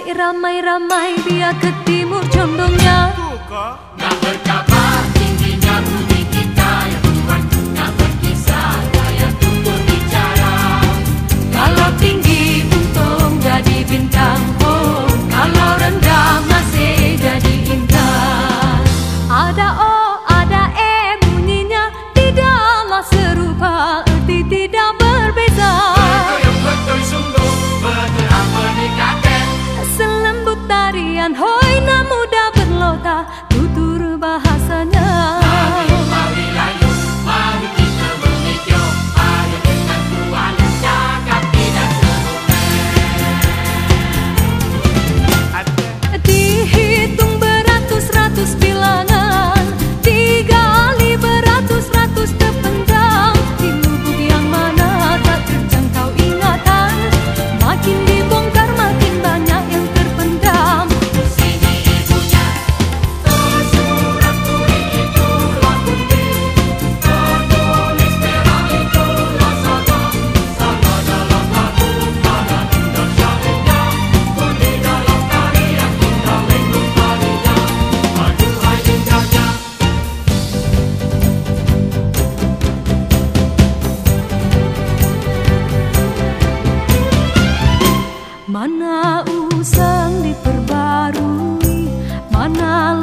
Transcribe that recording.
ramai-ramai biar ke timur condongnya Nak berkabar Mana usang diperbarui, mana